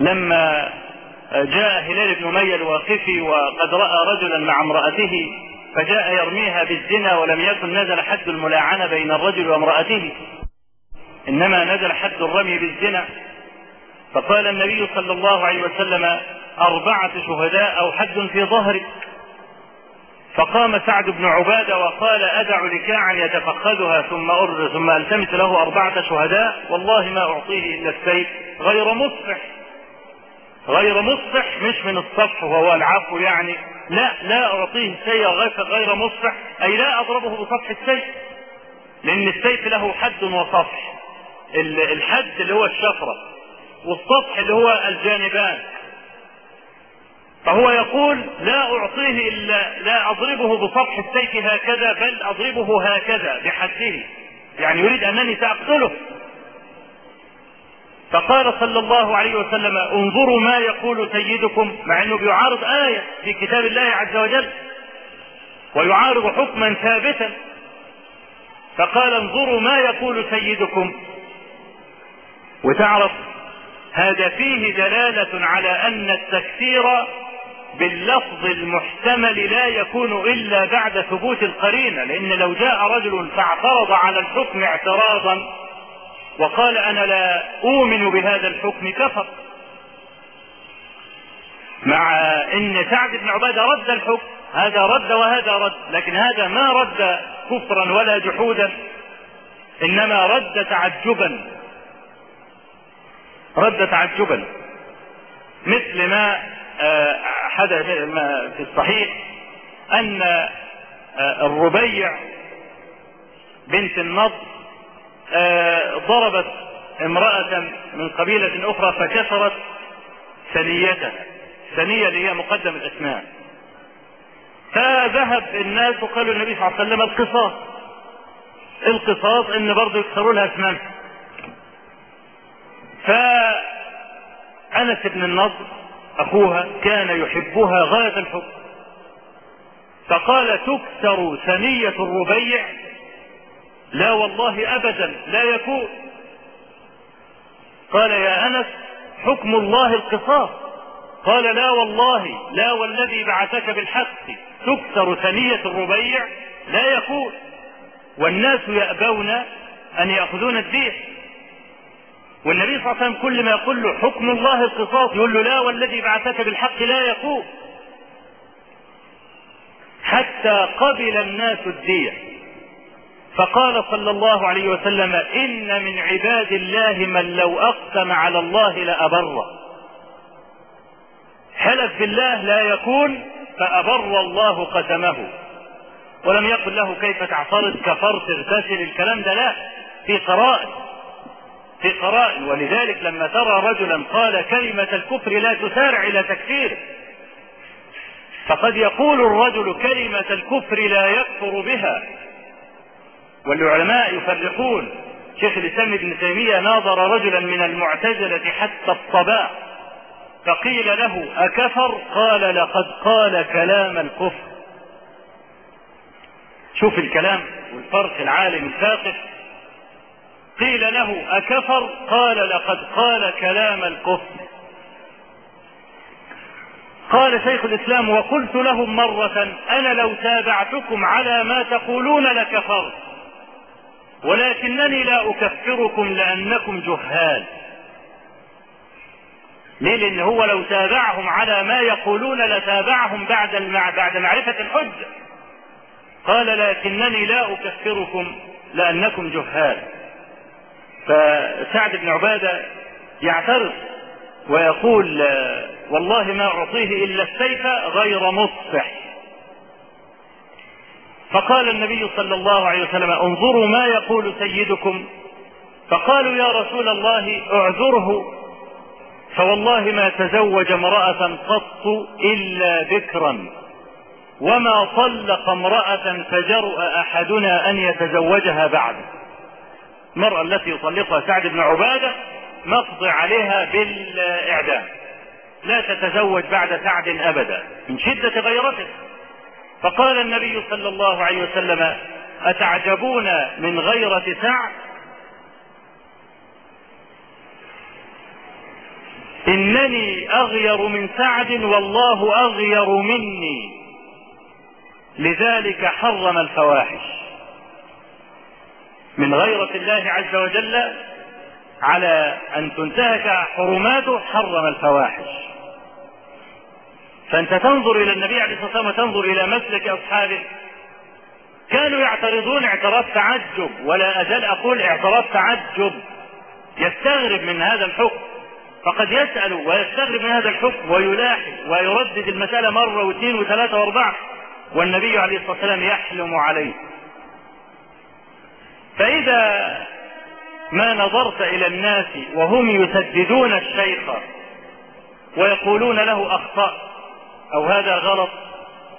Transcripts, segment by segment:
لما جاء هلال بن أمية الواقفي وقد رأى رجلا مع امرأته فجاء يرميها بالزنا ولم يكن نزل حد الملاعنة بين الرجل وامرأته. إنما نزل حد الرمي بالزنا. فقال النبي صلى الله عليه وسلم أربعة شهداء أو حد في ظهرك. فقام سعد بن عبادة وقال أدع لكاعا يتفخذها ثم أرز ثم ألتمس له أربعة شهداء والله ما أعطيه إلا السيف غير مصفح. غير مصفح مش من الصفح وهو العفو يعني. لا لا أعطيه السيف غير مصفح. أي لا أضربه بصفح السيف لأن السيف له حد وصفح. الحد اللي هو الشفرة والسطح اللي هو الجانبان. فهو يقول لا أعطيه إلا لا أضربه بسطح السيف هكذا بل أضربه هكذا بحده. يعني يريد أنني سأقتله. فقال صلى الله عليه وسلم انظروا ما يقول سيدكم مع انه بيعارض آية في كتاب الله عز وجل ويعارض حكما ثابتا. فقال انظروا ما يقول سيدكم. وتعرف هذا فيه دلالة على أن التكفير باللفظ المحتمل لا يكون إلا بعد ثبوت القرينة لأن لو جاء رجل فاعترض على الحكم اعتراضا وقال أنا لا أؤمن بهذا الحكم كفر مع أن سعد بن عبادة رد الحكم. هذا رد وهذا رد لكن هذا ما رد كفرا ولا جحودا إنما رد تعجبا. رد تعجبا. مثل ما حدث في الصحيح أن الربيع بنت النضر ضربت امرأة من قبيلة أخرى فكسرت ثنيتها. ثنية اللي هي مقدم الأسنان فذهب الناس وقالوا النبي صلى الله عليه وسلم القصاص. القصاص إن برضه يكسروا لها اسنانها فأنس بن النضر أخوها كان يحبها غاية الحب. فقال تكسر ثنية الربيع لا والله أبدا لا يكون. قال يا أنس حكم الله القصاص. قال لا والله لا والذي بعثك بالحق. تكسر ثنية الربيع لا يكون. والناس يأبون أن يأخذون الدين. والنبي صلى الله عليه وسلم كل ما يقول له حكم الله القصاص يقول له لا والذي بعثك بالحق لا يقول حتى قبل الناس الدية فقال صلى الله عليه وسلم إن من عباد الله من لو أقسم على الله لأبره. حلف بالله لا يكون فأبر الله قسمه. ولم يقل له كيف تعترض كفرت اغتسل الكلام ده لا في قرائن في قرائن ولذلك لما ترى رجلا قال كلمة الكفر لا تسارع إلى تكفيره فقد يقول الرجل كلمة الكفر لا يكفر بها. والعلماء يفرقون. شيخ الإسلام ابن تيمية ناظر رجلا من المعتزلة حتى الصباح فقيل له أكفر؟ قال لقد قال كلام الكفر. شوف الكلام والفرق العالم الثاقف قيل له أكفر؟ قال لقد قال كلام الكفر. قال شيخ الإسلام وقلت لهم مرة أنا لو تابعتكم على ما تقولون لكفرت. ولكنني لا أكفركم لأنكم جهال. ليه؟ لأن هو لو تابعهم على ما يقولون لتابعهم بعد المع... بعد معرفة الحجة قال لكنني لا أكفركم لأنكم جهال. فسعد بن عبادة يعترض ويقول والله ما أعطيه إلا السيف غير مصفح. فقال النبي صلى الله عليه وسلم انظروا ما يقول سيدكم. فقالوا يا رسول الله اعذره. فوالله ما تزوج امرأة قط إلا بكرا وما طلق امرأة فجرؤ أحدنا أن يتزوجها بعد. المرأة التي يطلقها سعد بن عبادة نقضي عليها بالإعدام لا تتزوج بعد سعد أبدا من شدة غيرته. فقال النبي صلى الله عليه وسلم أتعجبون من غيرة سعد؟ إنني أغير من سعد والله أغير مني. لذلك حرم الفواحش من غيرة الله عز وجل على أن تنتهك حرماته حرم الفواحش. فأنت تنظر إلى النبي عليه الصلاة والسلام وتنظر إلى مسلك أصحابه. كانوا يعترضون اعتراض تعجب ولا أزال أقول اعتراض تعجب. يستغرب من هذا الحكم. فقد يسأل ويستغرب من هذا الحكم ويلاحظ ويردد المسألة مرة واثنين وثلاثة وأربعة والنبي عليه الصلاة والسلام يحلم عليه. فإذا ما نظرت إلى الناس وهم يسددون الشيخ ويقولون له أخطأ أو هذا غلط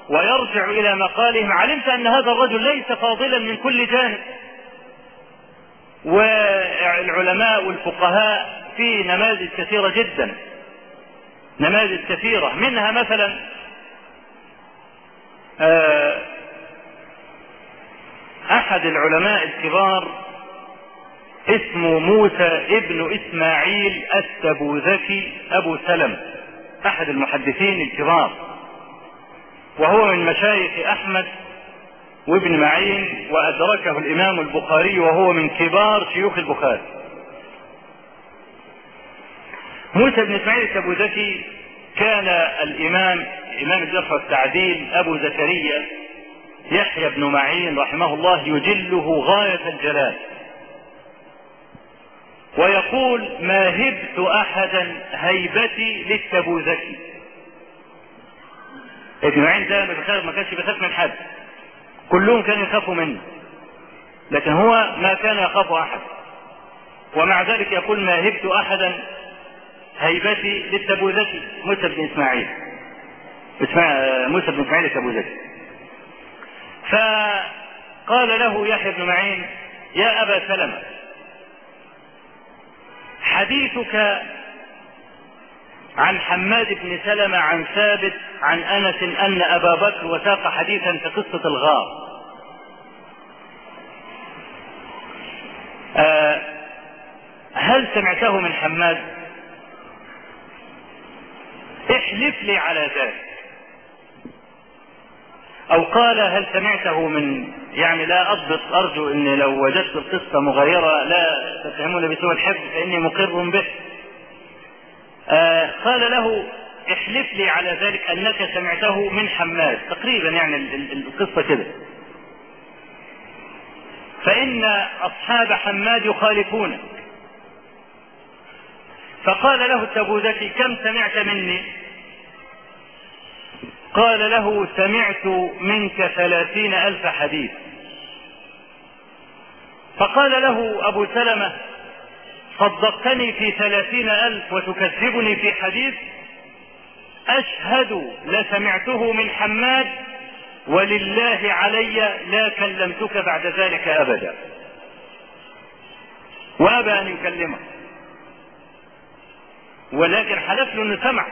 ويرجع إلى مقالهم. علمت أن هذا الرجل ليس فاضلا من كل جانب. والعلماء والفقهاء في نماذج كثيرة جدا. نماذج كثيرة. منها مثلا أحد العلماء الكبار اسمه موسى ابن إسماعيل التبوذكي أبو سلم أحد المحدثين الكبار وهو من مشايخ أحمد وابن معين وأدركه الإمام البخاري وهو من كبار شيوخ البخاري. موسى بن إسماعيل التبوذكي كان الإمام إمام الجرح والتعديل أبو زكريا يحيى بن معين رحمه الله يجله غاية الجلال. ويقول ما هبت أحدا هيبتي للتبوذكي. ابن معين ده ما كانش بيخاف من حد. كلهم كانوا يخافوا منه. لكن هو ما كان يخاف أحد. ومع ذلك يقول ما هبت أحدا هيبتي للتبوذكي. موسى بن إسماعيل. موسى بن إسماعيل التبوذكي. فقال له يحيى بن معين يا أبا سلمة حديثك عن حماد بن سلمة عن ثابت عن أنس أن أبا بكر وساق حديثا في قصة الغار. آه هل سمعته من حماد؟ احلف لي على ذلك. أو قال هل سمعته من يعني لا أضبط أرجو إني لو وجدت القصة مغايره لا تتهمون بسوء الحفظ فإني مقر به. آه قال له احلف لي على ذلك أنك سمعته من حماد. تقريبا يعني القصة كده. فإن أصحاب حماد يخالفونك فقال له التبوذكي كم سمعت مني؟ قال له سمعت منك ثلاثين ألف حديث. فقال له أبو سلمة صدقتني في ثلاثين ألف وتكذبني في حديث أشهد لسمعته من حماد ولله علي لا كلمتك بعد ذلك أبدا. وأبى أن يكلمه. ولكن حلف له أنه سمع.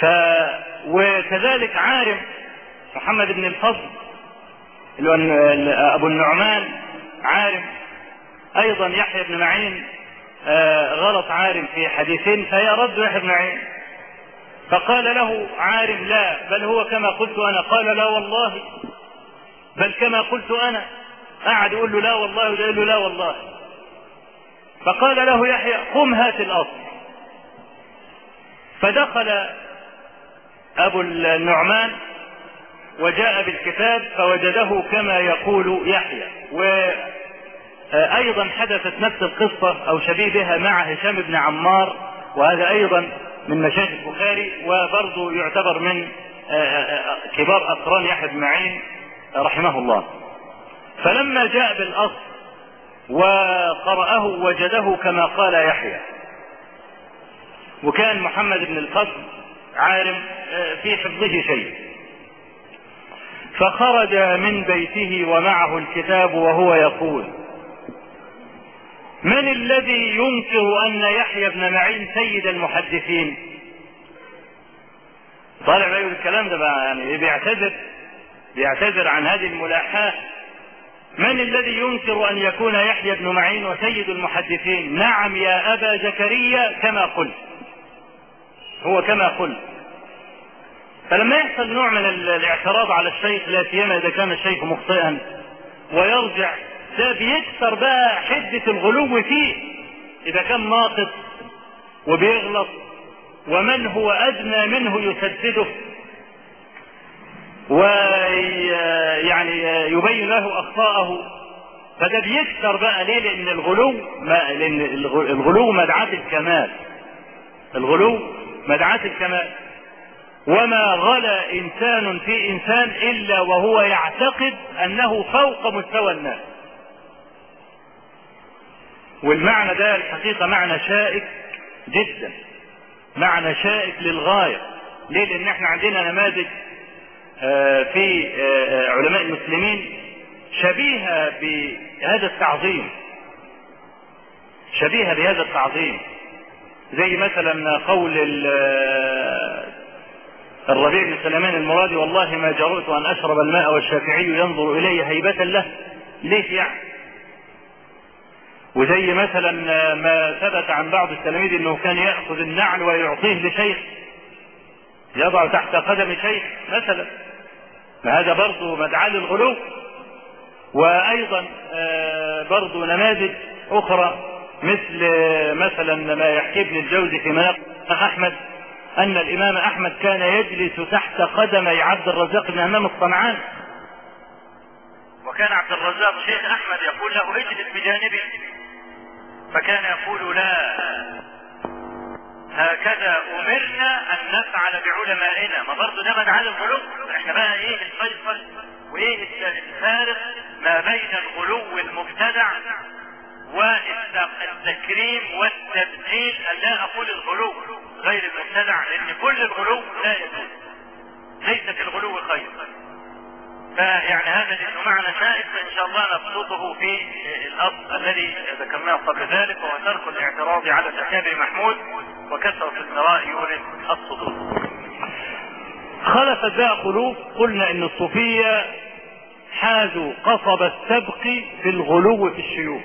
ف وكذلك عارم محمد بن الفضل أبو النعمان عارم أيضا يحيى بن معين آه غلط عارم في حديثين فيرد يحيى بن معين. فقال له عارم لا بل هو كما قلت أنا. قال لا والله بل كما قلت أنا. قعد يقول له لا والله يقول له لا والله. فقال له يحيى قم هات الأصل. فدخل أبو النعمان وجاء بالكتاب فوجده كما يقول يحيى. وأيضا حدثت نفس القصة أو شبيه بها مع هشام بن عمار وهذا أيضا من مشايخ البخاري وبرضه يعتبر من كبار أقران يحيى بن معين رحمه الله. فلما جاء بالأصل وقرأه وجده كما قال يحيى. وكان محمد بن الفضل عالم في حفظه شيء. فخرج من بيته ومعه الكتاب وهو يقول من الذي ينكر أن يحيى بن معين سيد المحدثين؟ طالع بيقول الكلام ده بقى يعني بيعتذر بيعتذر عن هذه الملاحاة. من الذي ينكر أن يكون يحيى بن معين وسيد المحدثين؟ نعم يا أبا زكريا كما قلت. هو كما قلت فلما يحصل نوع من الاعتراض على الشيخ لا سيما إذا كان الشيخ مخطئا ويرجع ده بيكسر بقى حدة الغلو فيه. إذا كان ناقص وبيغلط ومن هو أدنى منه يسدده. ويعني يبين له أخطاءه. فده بيكسر بقى ليه؟ لأن الغلو ما لأن الغلو مدعاة الكمال. الغلو مدعاة الكمال. وما غلا إنسان في إنسان إلا وهو يعتقد أنه فوق مستوى الناس. والمعنى ده الحقيقة معنى شائك جدا. معنى شائك للغاية. ليه؟ لأن إحنا عندنا نماذج في علماء المسلمين شبيهة بهذا التعظيم. شبيهة بهذا التعظيم. زي مثلا قول الربيع بن سليمان المرادي والله ما جرؤت أن أشرب الماء والشافعي ينظر إلي هيبة له. ليش يعني؟ وزي مثلا ما ثبت عن بعض التلاميذ إنه كان يأخذ النعل ويعطيه لشيخ يضع تحت قدم شيخ مثلا. فهذا برضه مدعاة للغلو. وأيضا برضه نماذج أخرى. مثل مثلا ما يحكي ابن الجوزي في مناقب أحمد أن الإمام أحمد كان يجلس تحت قدمي عبد الرزاق بن همام الصنعاني وكان عبد الرزاق شيخ أحمد يقول له اجلس بجانبي. فكان يقول لا هكذا أمرنا أن نفعل بعلمائنا. ما برضه ده مدعاة الغلو. إحنا بقى إيه الفيصل وإيه الفارق ما بين الغلو المبتدع والتكريم والتبديل لا أقول الغلو غير المبتدع لأن كل الغلو لا يجوز ليس في الغلو خير فيعني هذا لأنه معنى شائك فإن شاء الله نبسطه في الاصل الذي ذكرناه قبل ذلك وهو ترك الاعتراض على الأكابر محمود وكثرة المراء يورث الصدور. خلفت بقى قلوب قلنا إن الصوفية حازوا قصب السبق في الغلو في الشيوخ.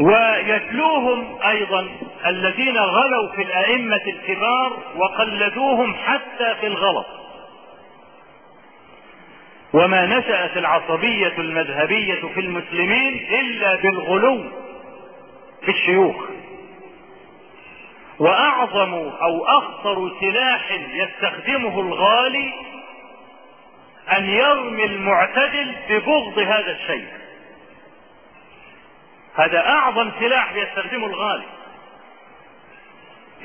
ويتلوهم أيضا الذين غلوا في الأئمة الكبار وقلدوهم حتى في الغلط. وما نشأت العصبية المذهبية في المسلمين إلا بالغلو في الشيوخ وأعظم أو أخطر سلاح يستخدمه الغالي أن يرمي المعتدل ببغض هذا الشيء هذا أعظم سلاح يستخدمه الغالي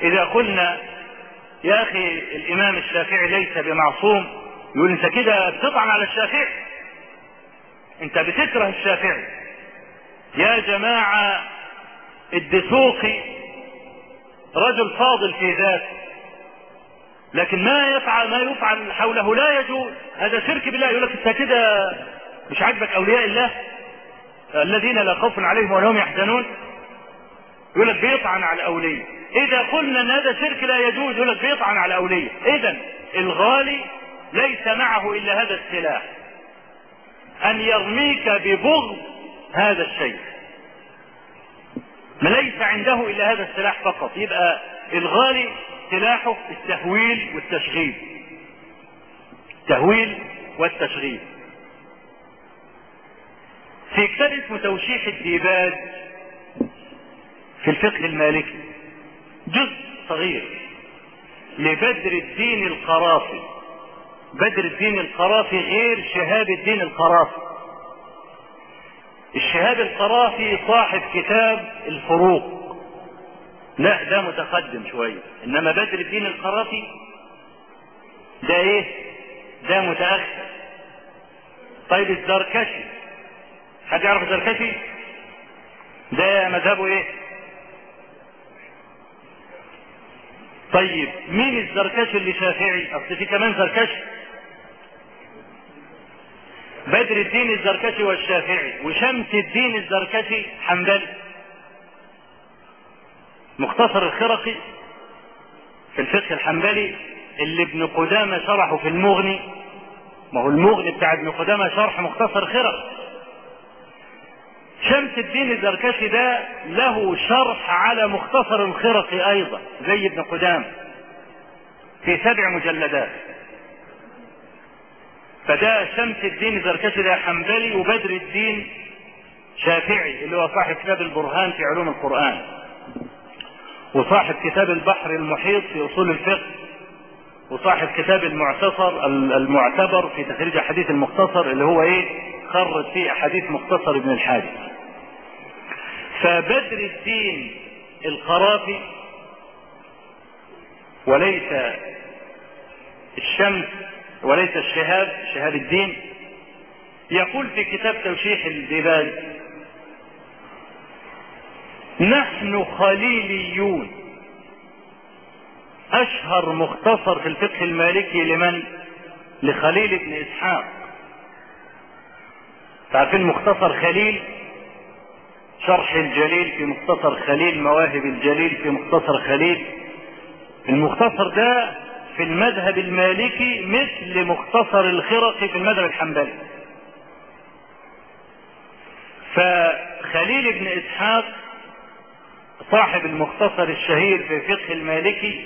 إذا قلنا يا أخي الإمام الشافعي ليس بمعصوم يقول أنت كده بتطعن على الشافعي. أنت بتكره الشافعي. يا جماعة الدسوقي رجل فاضل في ذاته لكن ما يفعل ما يفعل حوله لا يجوز. هذا شرك بالله يقول لك أنت كده مش عاجبك أولياء الله؟ الذين لا خوف عليهم ولا هم يحزنون. يقول لك بيطعن على اولياء إذا قلنا إن هذا شرك لا يجوز يقول لك بيطعن على اولياء إذا الغالي ليس معه إلا هذا السلاح. أن يرميك ببغض هذا الشيء. ما ليس عنده إلا هذا السلاح فقط. يبقى الغالي سلاحه التهويل والتشغيل التهويل والتشغيل في كتاب اسمه توشيح الديباج في الفقه المالكي. جزء صغير لبدر الدين القرافي. بدر الدين القرافي غير شهاب الدين القرافي. الشهاب القرافي صاحب كتاب الفروق. لا ده متقدم شوية. إنما بدر الدين القرافي ده إيه؟ ده متأخر. طيب الزركشي حد يعرف الزركشي ده مذهبه إيه؟ طيب مين الزركشي اللي شافعي؟ أصل في كمان زركشي بدر الدين الزركشي والشافعي وشمس الدين الزركشي حنبلي. مختصر الخرقي في الفقه الحنبلي اللي ابن قدامة شرحه في المغني. ما هو المغني بتاع ابن قدامة شرح مختصر خرق. شمس الدين الزركشي ده له شرح على مختصر الخرق أيضا زي ابن قدامة في سبع مجلدات. فده شمس الدين الزركشي ده حنبلي وبدر الدين شافعي اللي هو صاحب كتاب البرهان في علوم القرآن وصاحب كتاب البحر المحيط في أصول الفقه وصاحب كتاب المعتصر المعتبر في تخريج أحاديث المختصر اللي هو إيه؟ خرج فيه أحاديث مختصر ابن الحاج. فبدر الدين القرافي وليس الشمس وليس الشهاب شهاب الدين. يقول في كتاب توشيح الديباج نحن خليليون. أشهر مختصر في الفقه المالكي لمن؟ لخليل بن إسحاق. تعرفين مختصر خليل؟ شرح الجليل في مختصر خليل مواهب الجليل في مختصر خليل. المختصر ده في المذهب المالكي مثل مختصر الخرقي في المذهب الحنبلي. فخليل بن إسحاق صاحب المختصر الشهير في فقه المالكي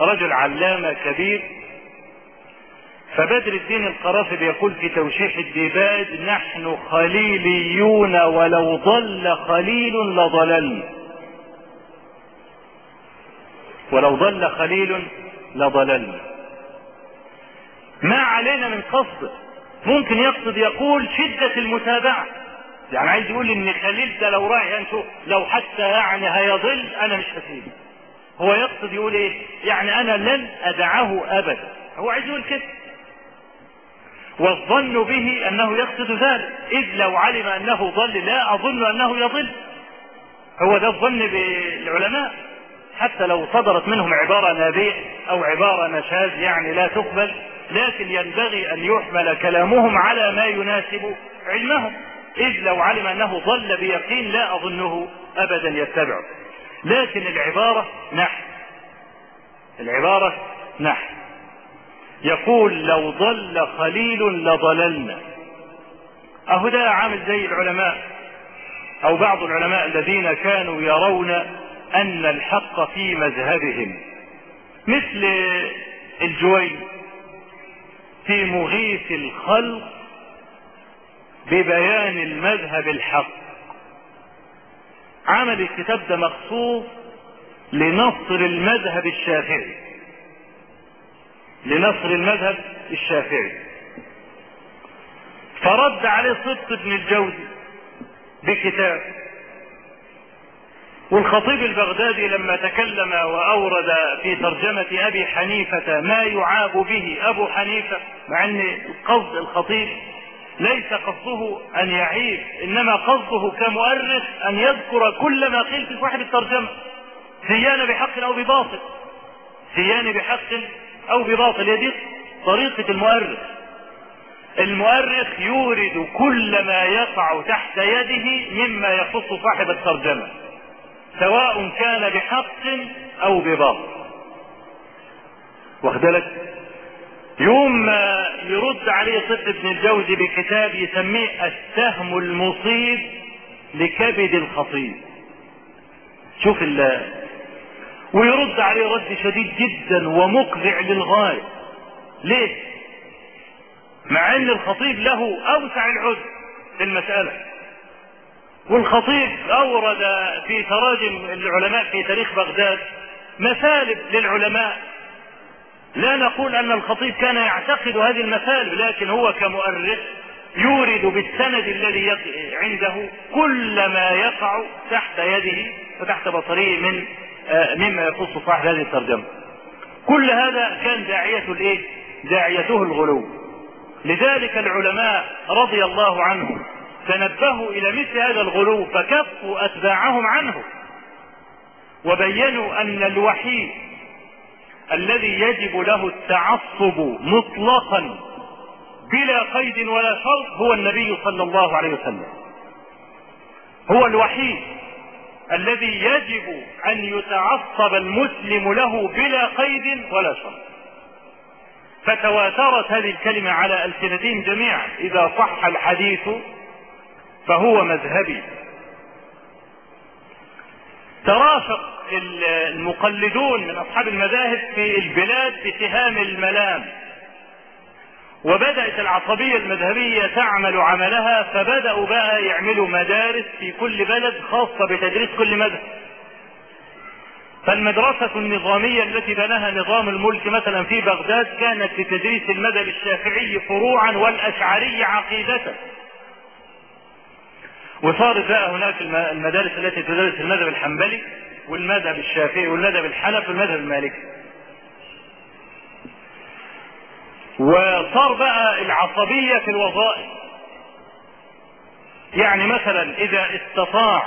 رجل علامة كبير فبدر الدين القرافي بيقول في توشيح الديباج نحن خليليون ولو ضل خليل لضللنا ولو ضل خليل لضللنا ما علينا من قصد. ممكن يقصد يقول شدة المتابعة. يعني عايز يقول إن خليل ده لو راح ينشو لو حتى يعني هيضل أنا مش هسيبه. هو يقصد يقول إيه؟ يعني أنا لن أدعه ابدا. هو عايز يقول كده. والظن به أنه يقصد ذلك. إذ لو علم أنه ضل لا أظن أنه يضل. هو ده الظن بالعلماء. حتى لو صدرت منهم عبارة نابية أو عبارة نشاز يعني لا تقبل لكن ينبغي أن يحمل كلامهم على ما يناسب علمهم. إذ لو علم أنه ضل بيقين لا أظنه أبدا يتبعه. لكن العبارة نحن العبارة نحن يقول لو ضل خليل لضللنا. أهو ده عامل زي العلماء أو بعض العلماء الذين كانوا يرون أن الحق في مذهبهم مثل الجوي في مغيث الخلق ببيان المذهب الحق. عمل الكتاب ده مخصوص لنصر المذهب الشافعي. لنصر المذهب الشافعي. فرد عليه صدق ابن الجوزي بكتاب والخطيب البغدادي لما تكلم وأورد في ترجمة أبي حنيفة ما يعاب به أبو حنيفة مع أن قصد الخطيب ليس قصده أن يعيب إنما قصده كمؤرخ أن يذكر كل ما قيل في صاحب الترجمة سيان بحق أو بباطل سيان بحق أو بباطل هذه طريقة المؤرخ. المؤرخ يورد كل ما يقع تحت يده مما يخص صاحب الترجمة سواء كان بحق أو بباطل. واخدلك يوم ما يرد عليه صدق ابن الجوزي بكتاب يسميه السهم المصيب لكبد الخطيب. شوف الله ويرد عليه رد شديد جدا ومقذع للغاية. ليه؟ مع إن الخطيب له أوسع العذر في المسألة. والخطيب أورد في تراجم العلماء في تاريخ بغداد مسالب للعلماء. لا نقول أن الخطيب كان يعتقد هذه المثالب لكن هو كمؤرخ يورد بالسند الذي عنده كل ما يقع تحت يده وتحت بصره من مما يخص صاحب هذه الترجمة. كل هذا كان داعية الإيه؟ داعيته الغلو. لذلك العلماء رضي الله عنهم تنبهوا إلى مثل هذا الغلو فكفوا أتباعهم عنه. وبينوا أن الوحيد الذي يجب له التعصب مطلقا بلا قيد ولا شرط هو النبي صلى الله عليه وسلم هو الوحيد الذي يجب أن يتعصب المسلم له بلا قيد ولا شرط. فتواترت هذه الكلمة على ألسنتهم جميعا. إذا صح الحديث فهو مذهبي. ترافق المقلدون من أصحاب المذاهب في البلاد بسهام الملام. وبدأت العصبية المذهبية تعمل عملها فبدأوا بقى يعملوا مدارس في كل بلد خاصة بتدريس كل مذهب. فالمدرسة النظامية التي بناها نظام الملك مثلا في بغداد كانت لتدريس المذهب الشافعي فروعا والأشعري عقيدة. وصارت بقى هناك المدارس التي تدرس المذهب الحنبلي والمذهب الشافعي والمذهب الحنفي والمذهب المالكي. وصار بقى العصبية في الوظائف. يعني مثلا إذا استطاع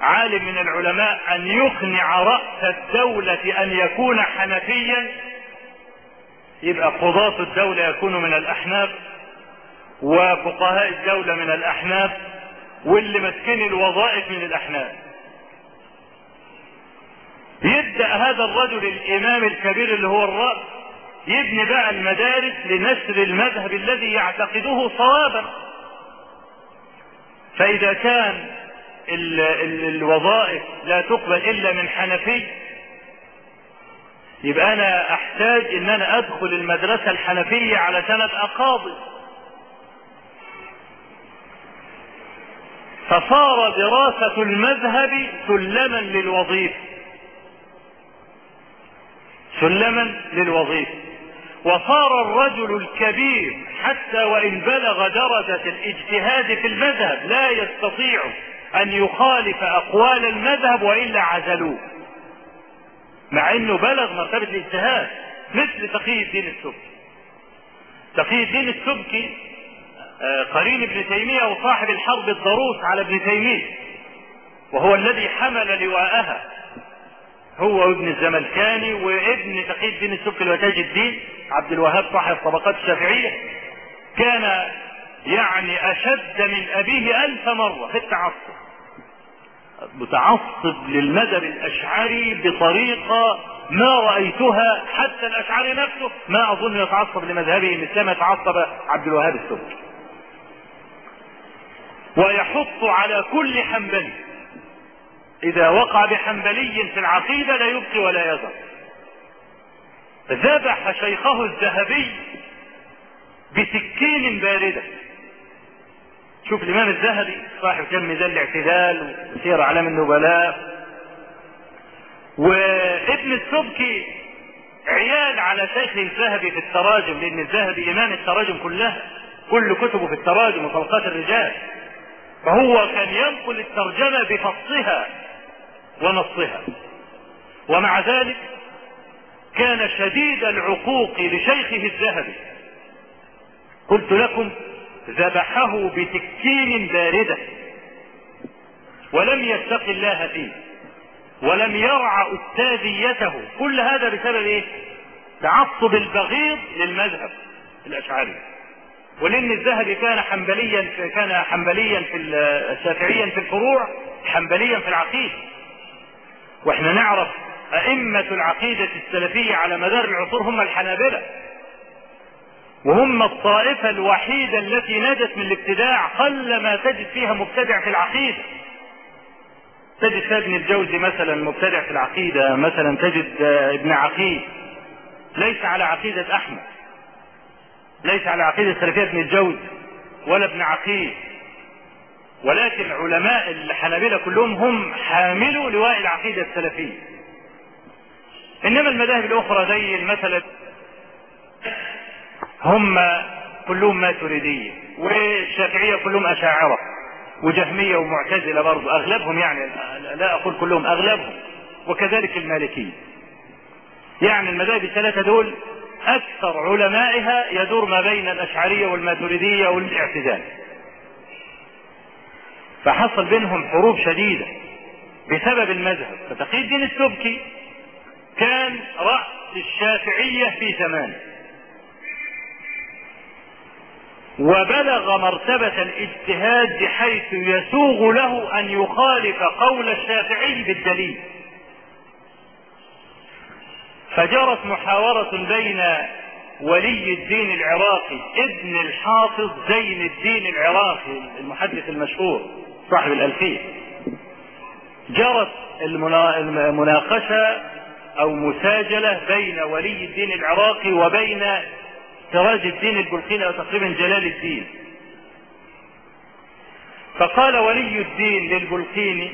عالم من العلماء أن يقنع رأس الدولة أن يكون حنفيا يبقى قضاة الدولة يكونوا من الأحناف وفقهاء الدولة من الأحناف واللي ماسكين الوظائف من الأحناف. يبدأ هذا الرجل الإمام الكبير اللي هو الرأس يبني بقى المدارس لنشر المذهب الذي يعتقده صوابا. فإذا كان ال ال الوظائف لا تقبل إلا من حنفي يبقى أنا أحتاج إن أنا أدخل المدرسة الحنفية علشان أبقى قاضي فصار دراسة المذهب سلما للوظيفة. سلما للوظيفة. وصار الرجل الكبير حتى وإن بلغ درجة الاجتهاد في المذهب لا يستطيع أن يخالف أقوال المذهب وإلا عزلوه. مع أنه بلغ مرتبة الاجتهاد مثل تقي الدين السبكي. تقي الدين السبكي قرين ابن تيمية وصاحب الحرب الضروس على ابن تيمية وهو الذي حمل لواءها. هو وابن الزملكاني وابن تقي الدين السبكي وتاج الدين عبد الوهاب صاحب الطبقات الشافعية. كان يعني أشد من أبيه ألف مرة في التعصب. متعصب للمذهب الأشعري بطريقة ما رأيتها حتى الأشعري نفسه. ما أظن يتعصب لمذهبه مثل ما تعصب عبد الوهاب السبكي ويحط على كل حنبلي. إذا وقع بحنبلي في العقيدة لا يبقي ولا يذر ذبح شيخه الذهبي بسكين باردة. شوف الإمام الذهبي صاحب كم ميزان الاعتدال وسير أعلام النبلاء. وابن السبكي عيال على شيخ الذهبي في التراجم لأن الذهبي إمام التراجم كلها كل كتبه في التراجم وطلقات الرجال. فهو كان ينقل الترجمة بفصها. ونصها. ومع ذلك كان شديد العقوق لشيخه الذهبي. قلت لكم ذبحه بسكين باردة. ولم يتق الله فيه. ولم يرعى أستاذيته. كل هذا بسبب إيه؟ تعصب البغيض للمذهب الأشعري. ولأن الذهبي كان حنبليا كان حنبليا في شافعيا في الفروع حنبليا في العقيدة. وإحنا نعرف أئمة العقيدة السلفية على مدار العصور هم الحنابلة. وهم الطائفة الوحيدة التي نجت من الابتداع قل ما تجد فيها مبتدع في العقيدة. تجد فيها ابن الجوزي مثلا مبتدع في العقيدة مثلا تجد ابن عقيل. ليس على عقيدة أحمد ليس على عقيدة السلفية ابن الجوزي ولا ابن عقيل. ولكن علماء الحنابلة كلهم هم حاملوا لواء العقيدة السلفية. إنما المذاهب الأخرى زي المثل هم كلهم ماتريدية والشافعية كلهم أشاعرة وجهمية ومعتزلة برضو أغلبهم يعني لا أقول كلهم أغلبهم وكذلك المالكية. يعني المذاهب الثلاثة دول أكثر علمائها يدور ما بين الأشعرية والماتريدية والاعتزال. فحصل بينهم حروب شديدة بسبب المذهب. فتقي الدين السبكي كان رأس الشافعية في زمانه. وبلغ مرتبة الاجتهاد بحيث يسوغ له أن يخالف قول الشافعي بالدليل. فجرت محاورة بين ولي الدين العراقي ابن الحافظ زين الدين العراقي المحدث المشهور. صاحب الألفية. جرت المناقشة أو مساجلة بين ولي الدين العراقي وبين سراج الدين البلقيني أو تقريبا جلال الدين. فقال ولي الدين للبلقيني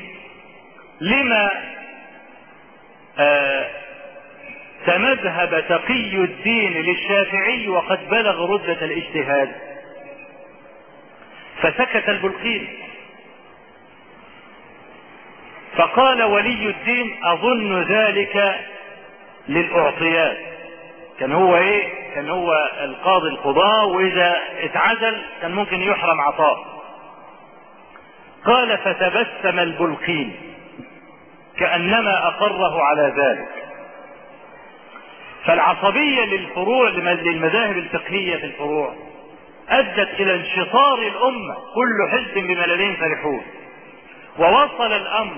لما آه تمذهب تقي الدين للشافعي وقد بلغ ردة الاجتهاد؟ فسكت البلقيني فقال ولي الدين أظن ذلك للأعطيات. كان هو إيه؟ كان هو القاضي القضاء وإذا اتعزل كان ممكن يحرم عطاء قال فتبسم البلقين كأنما أقره على ذلك. فالعصبية للفروع للمذاهب الفقهية في الفروع أدت إلى انشطار الأمة. كل حزب بما لديهم فرحون. ووصل الأمر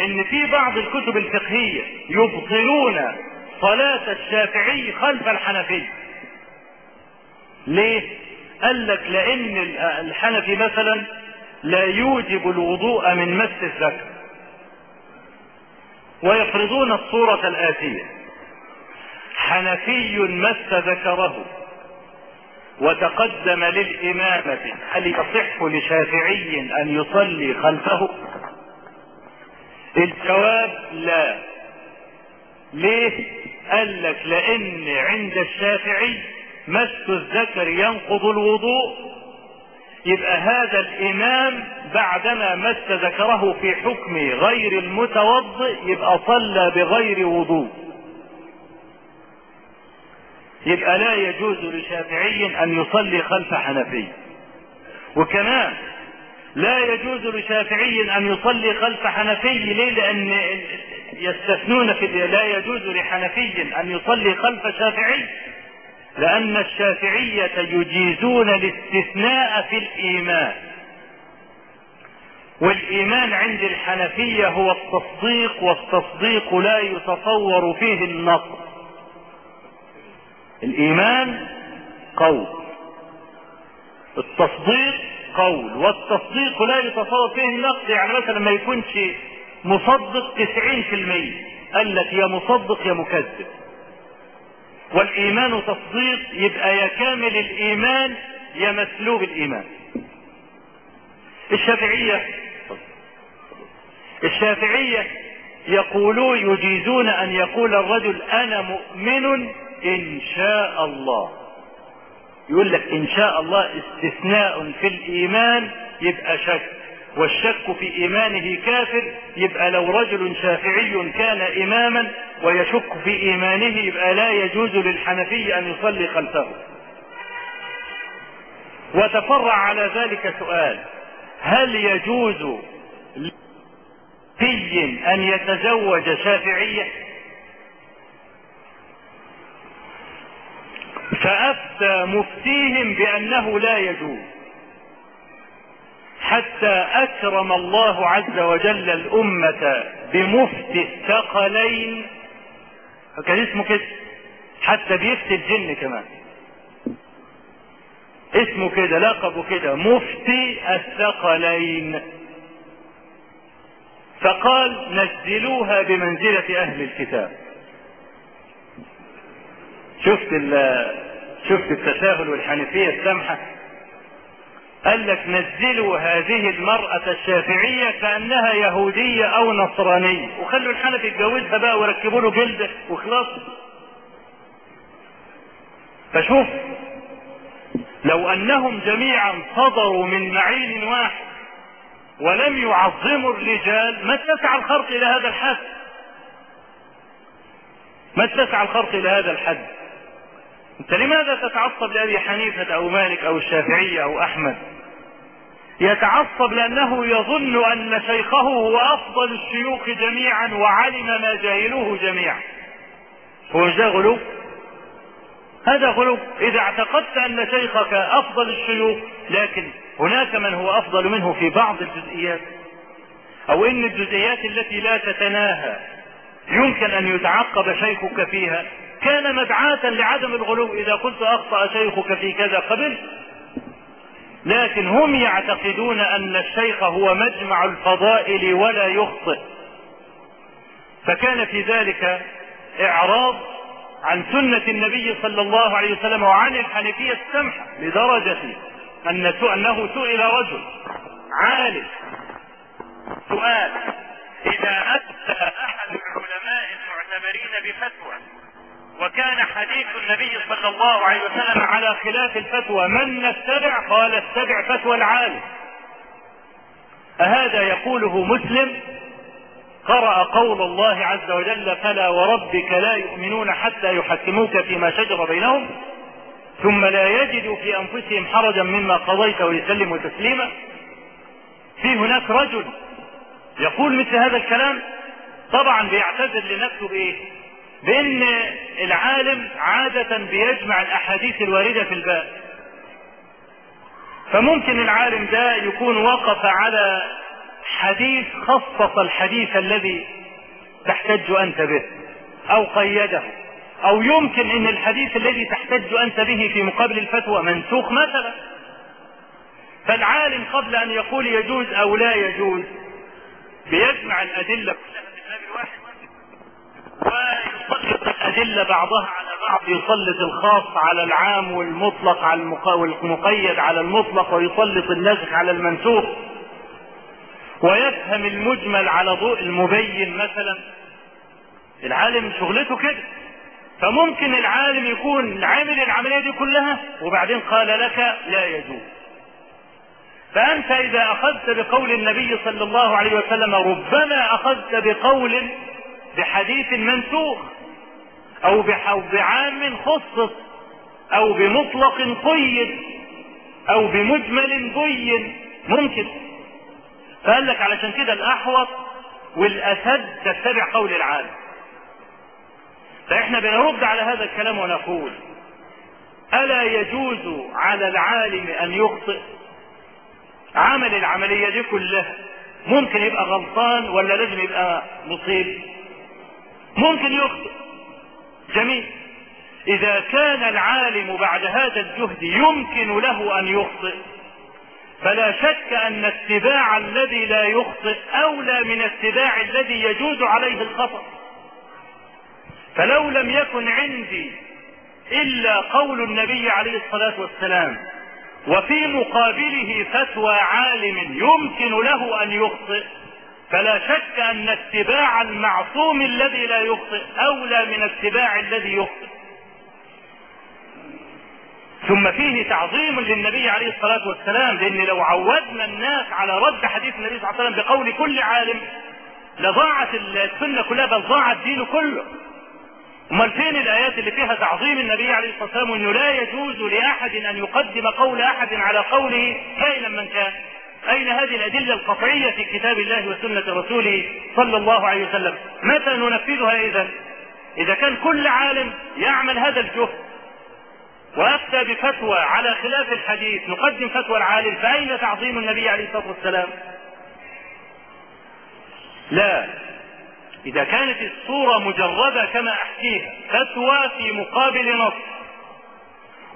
إن في بعض الكتب الفقهية يبطلون صلاة الشافعي خلف الحنفي. ليه؟ قال لك لأن الحنفي مثلا لا يوجب الوضوء من مس الذكر. ويفرضون الصورة الآتية. حنفي مس ذكره وتقدم للإمامة هل يصح لشافعي أن يصلي خلفه؟ الجواب لا. ليه؟ قال لك لأن عند الشافعي مس الذكر ينقض الوضوء. يبقى هذا الإمام بعدما مس ذكره في حكم غير المتوضئ يبقى صلى بغير وضوء. يبقى لا يجوز لشافعي أن يصلي خلف حنفي. وكمان لا يجوز لشافعي أن يصلي خلف حنفي ليه لأن يستثنون في لا يجوز لحنفي أن يصلي خلف شافعي لأن الشافعية يجيزون الاستثناء في الإيمان. والإيمان عند الحنفية هو التصديق والتصديق لا يتصور فيه النقص الإيمان قول التصديق قول والتصديق لا يتصور فيه النقد يعني مثلا ما يكونش مصدق 90% قال لك يا مصدق يا مكذب. والإيمان تصديق يبقى يا كامل الإيمان يا مسلوب الإيمان. الشافعية الشافعية يقولون يجيزون أن يقول الرجل أنا مؤمن إن شاء الله. يقول لك إن شاء الله استثناء في الإيمان يبقى شك والشك في إيمانه كافر يبقى لو رجل شافعي كان إماما ويشك في إيمانه يبقى لا يجوز للحنفي أن يصلي خلفه. وتفرع على ذلك سؤال هل يجوز في أن يتزوج شافعية؟ فأفتى مفتيهم بأنه لا يجوز. حتى أكرم الله عز وجل الأمة بمفتي الثقلين. كان اسمه كده. حتى بيفتي الجن كمان. اسمه كده لقبه كده مفتي الثقلين. فقال نزلوها بمنزلة أهل الكتاب. شفت شفت التساهل والحنفية السمحة؟ قال لك نزلوا هذه المرأة الشافعية كأنها يهودية أو نصرانية. وخلوا الحنفي يتجوزها بقى وركبوا له جلدة وخلاص. فشوف لو أنهم جميعا صدروا من معين واحد ولم يعظموا الرجال ما اتسع الخرق إلى هذا الحد. ما اتسع الخرق إلى هذا الحد. انت لماذا تتعصب لأبي حنيفة أو مالك أو الشافعيه أو أحمد؟ يتعصب لأنه يظن أن شيخه هو أفضل الشيوخ جميعا وعلم ما جاهلوه جميعا. هو ده غلو؟ هذا غلو. إذا اعتقدت أن شيخك أفضل الشيوخ لكن هناك من هو أفضل منه في بعض الجزئيات. أو إن الجزئيات التي لا تتناهى يمكن أن يتعقب شيخك فيها. كان مدعاة لعدم الغلو إذا قلت أخطأ شيخك في كذا قبل. لكن هم يعتقدون أن الشيخ هو مجمع الفضائل ولا يخطئ. فكان في ذلك إعراض عن سنة النبي صلى الله عليه وسلم وعن الحنفية السمحة لدرجة أن أنه سئل رجل عالم سؤال إذا أفتى أحد العلماء المعتبرين بفتوى وكان حديث النبي صلى الله عليه وسلم على خلاف الفتوى. من نتبع؟ قال اتبع فتوى العالم. أهذا يقوله مسلم. قرأ قول الله عز وجل فلا وربك لا يؤمنون حتى يحكموك فيما شجر بينهم ثم لا يجدوا في أنفسهم حرجا مما قضيت ويسلموا تسليما. في هناك رجل يقول مثل هذا الكلام طبعا بيعتذر لنفسه بإيه؟ بأن العالم عادة بيجمع الأحاديث الواردة في الباب. فممكن العالم ده يكون وقف على حديث خصص الحديث الذي تحتج أنت به أو قيده أو يمكن إن الحديث الذي تحتج أنت به في مقابل الفتوى منسوخ مثلا. فالعالم قبل أن يقول يجوز أو لا يجوز بيجمع الأدلة كلها في باب واحد ويسلط بعضها على بعض يسلط الخاص على العام والمطلق على والمقيد على المطلق ويسلط الناسخ على المنسوخ. ويفهم المجمل على ضوء المبين مثلا. العالم شغلته كده. فممكن العالم يكون عامل العملية دي كلها وبعدين قال لك لا يجوز. فأنت إذا أخذت بقول النبي صلى الله عليه وسلم ربما أخذت بقول بحديث منسوخ أو بعام خصص أو بمطلق قيد أو بمجمل بين ممكن. فقال لك علشان كده الأحوط والأسد تتبع قول العالم. فإحنا بنرد على هذا الكلام ونقول ألا يجوز على العالم أن يخطئ؟ عمل العملية دي كلها ممكن يبقى غلطان ولا لازم يبقى مصيب؟ ممكن يخطئ. جميل. إذا كان العالم بعد هذا الجهد يمكن له أن يخطئ فلا شك أن اتباع الذي لا يخطئ أولى من اتباع الذي يجوز عليه الخطأ. فلو لم يكن عندي إلا قول النبي عليه الصلاة والسلام وفي مقابله فتوى عالم يمكن له أن يخطئ فلا شك أن اتباع المعصوم الذي لا يخطئ أولى من اتباع الذي يخطئ. ثم فيه تعظيم للنبي عليه الصلاة والسلام لأن لو عودنا الناس على رد حديث النبي صلى الله عليه وسلم بقول كل عالم لضاعت السنة كلها بل ضاع الدين كله. أمال فين الآيات اللي فيها تعظيم النبي عليه الصلاة والسلام انه لا يجوز لأحد أن يقدم قول أحد على قوله كائنا من كان؟ أين هذه الأدلة القطعية في كتاب الله وسنة رسوله صلى الله عليه وسلم؟ متى ننفذها إذا؟ إذا كان كل عالم يعمل هذا الجهد وافتى بفتوى على خلاف الحديث نقدم فتوى العالم فأين تعظيم النبي عليه الصلاة والسلام؟ لا. إذا كانت الصورة مجردة كما أحكيها فتوى في مقابل نص.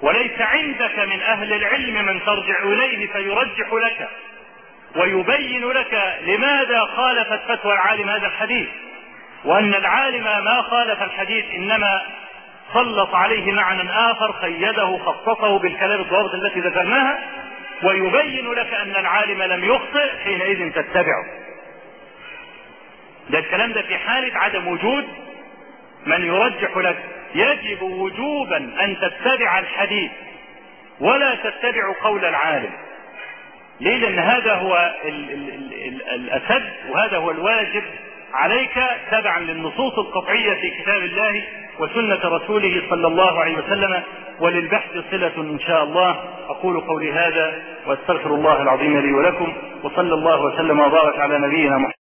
وليس عندك من أهل العلم من ترجع إليه فيرجح لك. ويبين لك لماذا خالفت فتوى العالم هذا الحديث وأن العالم ما خالف الحديث إنما سلط عليه معنى آخر قيده خصصه بالكلام الضوابط التي ذكرناها ويبين لك أن العالم لم يخطئ حينئذ تتبعه. ده الكلام ده في حالة عدم وجود من يرجح لك. يجب وجوبا أن تتبع الحديث ولا تتبع قول العالم. ليه؟ لأن هذا هو ال ال ال الأسد وهذا هو الواجب عليك تبعا للنصوص القطعية في كتاب الله وسنة رسوله صلى الله عليه وسلم وللبحث صلة إن شاء الله. أقول قولي هذا وأستغفر الله العظيم لي ولكم وصلى الله وسلم وبارك على نبينا محمد.